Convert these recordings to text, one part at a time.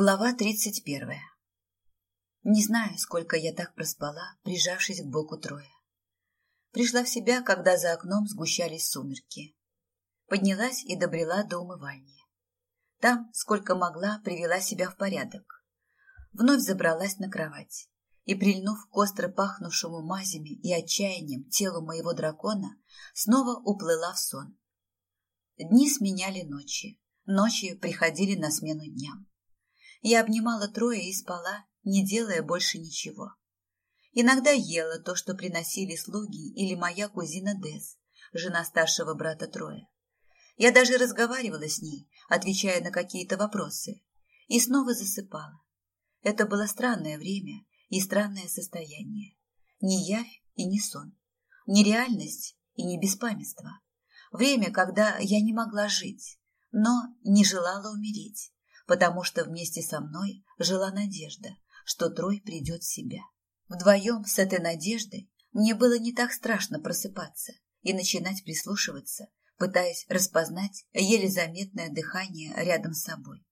Глава тридцать первая. Не знаю, сколько я так проспала, прижавшись к боку Троя. Пришла в себя, когда за окном сгущались сумерки. Поднялась и добрела до умывальни. Там, сколько могла, привела себя в порядок. Вновь забралась на кровать и, прильнув к остро пахнувшему мазями и отчаянием телу моего дракона, снова уплыла в сон. Дни сменяли ночи, ночи приходили на смену дням. Я обнимала Троя и спала, не делая больше ничего. Иногда ела то, что приносили слуги или моя кузина Дес, жена старшего брата Троя. Я даже разговаривала с ней, отвечая на какие-то вопросы, и снова засыпала. Это было странное время и странное состояние. Не явь и не сон, не реальность и не беспамятство. Время, когда я не могла жить, но не желала умереть потому что вместе со мной жила надежда, что Трой придет в себя. Вдвоем с этой надеждой мне было не так страшно просыпаться и начинать прислушиваться, пытаясь распознать еле заметное дыхание рядом с собой.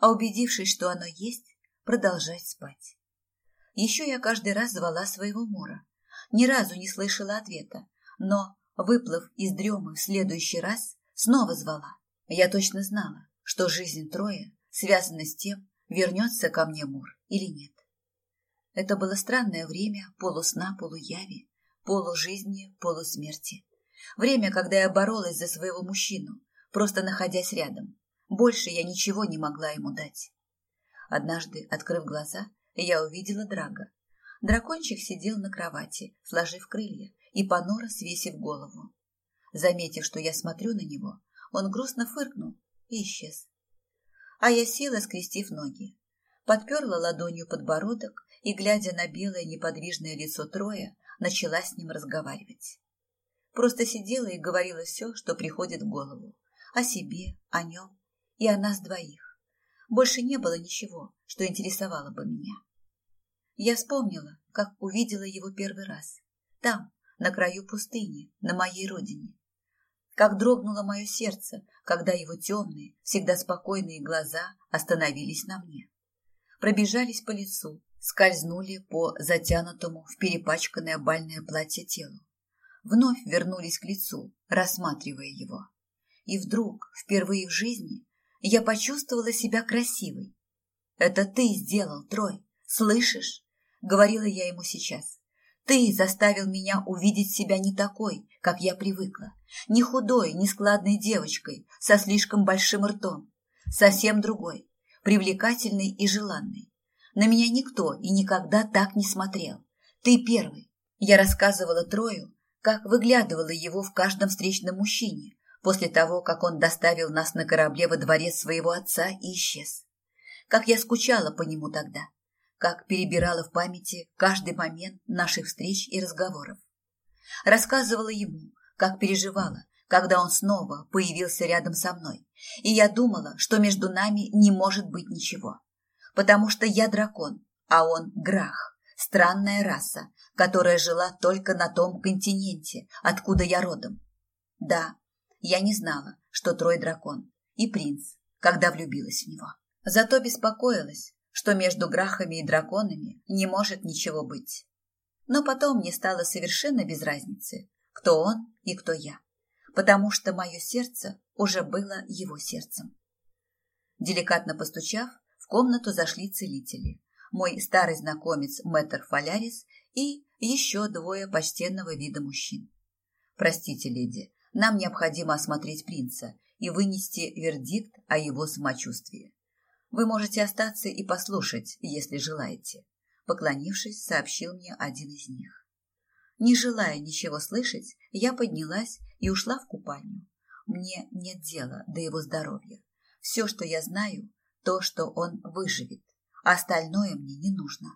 А убедившись, что оно есть, продолжать спать. Еще я каждый раз звала своего Мура. Ни разу не слышала ответа, но, выплыв из дремы в следующий раз, снова звала. Я точно знала, что жизнь Троя связана с тем, вернется ко мне Мур или нет. Это было странное время полусна, полуяви, полужизни, полусмерти. Время, когда я боролась за своего мужчину, просто находясь рядом. Больше я ничего не могла ему дать. Однажды, открыв глаза, я увидела Драга. Дракончик сидел на кровати, сложив крылья и понуро свесив голову. Заметив, что я смотрю на него, он грустно фыркнул и исчез. А я села, скрестив ноги, подперла ладонью подбородок и, глядя на белое неподвижное лицо Троя, начала с ним разговаривать. Просто сидела и говорила все, что приходит в голову. О себе, о нем и о нас двоих. Больше не было ничего, что интересовало бы меня. Я вспомнила, как увидела его первый раз. Там, на краю пустыни, на моей родине как дрогнуло мое сердце, когда его темные, всегда спокойные глаза остановились на мне. Пробежались по лицу, скользнули по затянутому в перепачканное бальное платье телу. Вновь вернулись к лицу, рассматривая его. И вдруг, впервые в жизни, я почувствовала себя красивой. «Это ты сделал, Трой, слышишь?» — говорила я ему сейчас. Ты заставил меня увидеть себя не такой, как я привыкла. Не худой, не складной девочкой, со слишком большим ртом. Совсем другой, привлекательный и желанный. На меня никто и никогда так не смотрел. Ты первый. Я рассказывала Трою, как выглядывала его в каждом встречном мужчине, после того, как он доставил нас на корабле во дворец своего отца и исчез. Как я скучала по нему тогда как перебирала в памяти каждый момент наших встреч и разговоров. Рассказывала ему, как переживала, когда он снова появился рядом со мной, и я думала, что между нами не может быть ничего, потому что я дракон, а он грах, странная раса, которая жила только на том континенте, откуда я родом. Да, я не знала, что Трой дракон и принц, когда влюбилась в него. Зато беспокоилась, что между грахами и драконами не может ничего быть. Но потом мне стало совершенно без разницы, кто он и кто я, потому что мое сердце уже было его сердцем. Деликатно постучав, в комнату зашли целители, мой старый знакомец Мэтр Фалярис и еще двое почтенного вида мужчин. «Простите, леди, нам необходимо осмотреть принца и вынести вердикт о его самочувствии. Вы можете остаться и послушать, если желаете, поклонившись, сообщил мне один из них. Не желая ничего слышать, я поднялась и ушла в купальню. Мне нет дела до его здоровья. Все, что я знаю, то, что он выживет, остальное мне не нужно.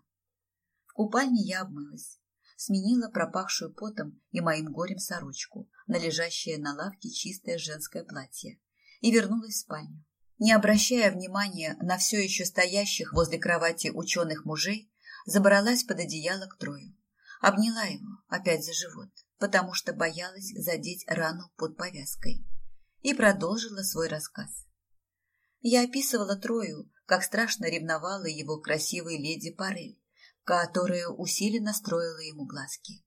В купальне я обмылась, сменила пропахшую потом и моим горем сорочку на лежащее на лавке чистое женское платье и вернулась в спальню. Не обращая внимания на все еще стоящих возле кровати ученых мужей, забралась под одеяло к Трою. Обняла его опять за живот, потому что боялась задеть рану под повязкой. И продолжила свой рассказ. Я описывала Трою как страшно ревновала его красивой леди Парель, которая усиленно строила ему глазки.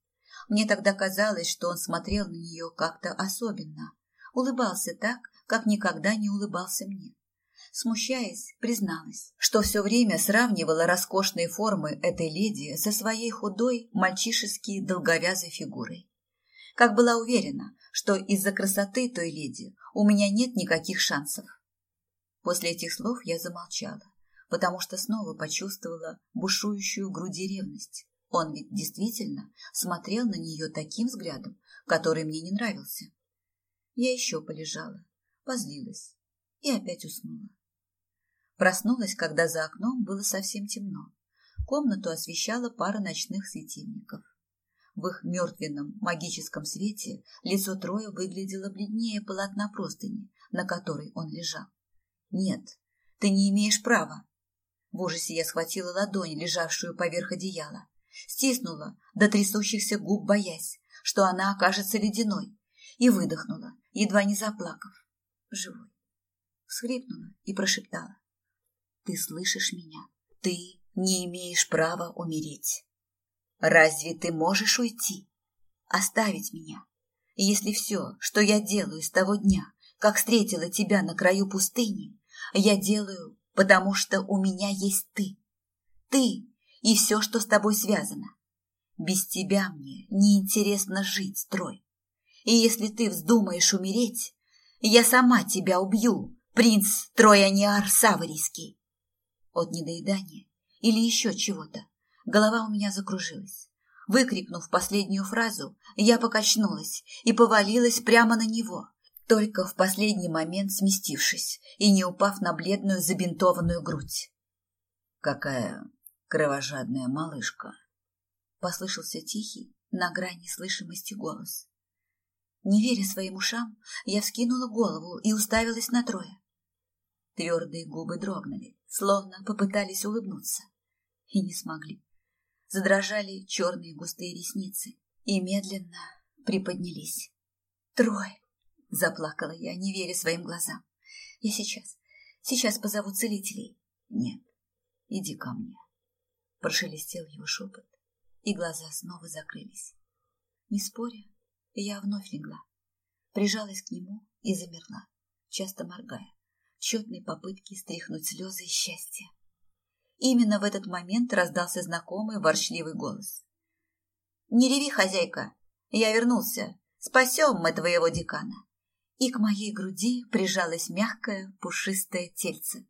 Мне тогда казалось, что он смотрел на нее как-то особенно, улыбался так, как никогда не улыбался мне. Смущаясь, призналась, что все время сравнивала роскошные формы этой леди со своей худой, мальчишески долговязой фигурой. Как была уверена, что из-за красоты той леди у меня нет никаких шансов. После этих слов я замолчала, потому что снова почувствовала бушующую в груди ревность. Он ведь действительно смотрел на нее таким взглядом, который мне не нравился. Я еще полежала, позлилась и опять уснула. Проснулась, когда за окном было совсем темно. Комнату освещала пара ночных светильников. В их мертвенном магическом свете лицо Троя выглядело бледнее полотна простыни, на которой он лежал. «Нет, ты не имеешь права!» В ужасе я схватила ладонь, лежавшую поверх одеяла, стиснула до трясущихся губ, боясь, что она окажется ледяной, и выдохнула, едва не заплакав. Живой. Всхрипнула и прошептала. Ты слышишь меня? Ты не имеешь права умереть. Разве ты можешь уйти? Оставить меня? Если все, что я делаю с того дня, как встретила тебя на краю пустыни, я делаю, потому что у меня есть ты. Ты и все, что с тобой связано. Без тебя мне неинтересно жить, Трой. И если ты вздумаешь умереть, я сама тебя убью, принц Трояниар Саварийский от недоедания или еще чего-то. Голова у меня закружилась. Выкрикнув последнюю фразу, я покачнулась и повалилась прямо на него, только в последний момент сместившись и не упав на бледную забинтованную грудь. «Какая кровожадная малышка!» — послышался тихий, на грани слышимости голос. Не веря своим ушам, я вскинула голову и уставилась на Троя. Твердые губы дрогнули, словно попытались улыбнуться. И не смогли. Задрожали черные густые ресницы и медленно приподнялись. «Трой!» — заплакала я, не веря своим глазам. «Я сейчас, сейчас позову целителей». «Нет, иди ко мне», — прошелестел его шепот, и глаза снова закрылись. Не споря, я вновь легла, прижалась к нему и замерла, часто моргая тщетной попытки стряхнуть слезы и счастья. Именно в этот момент раздался знакомый ворчливый голос. «Не реви, хозяйка! Я вернулся! Спасем мы твоего декана!» И к моей груди прижалось мягкое пушистое тельце.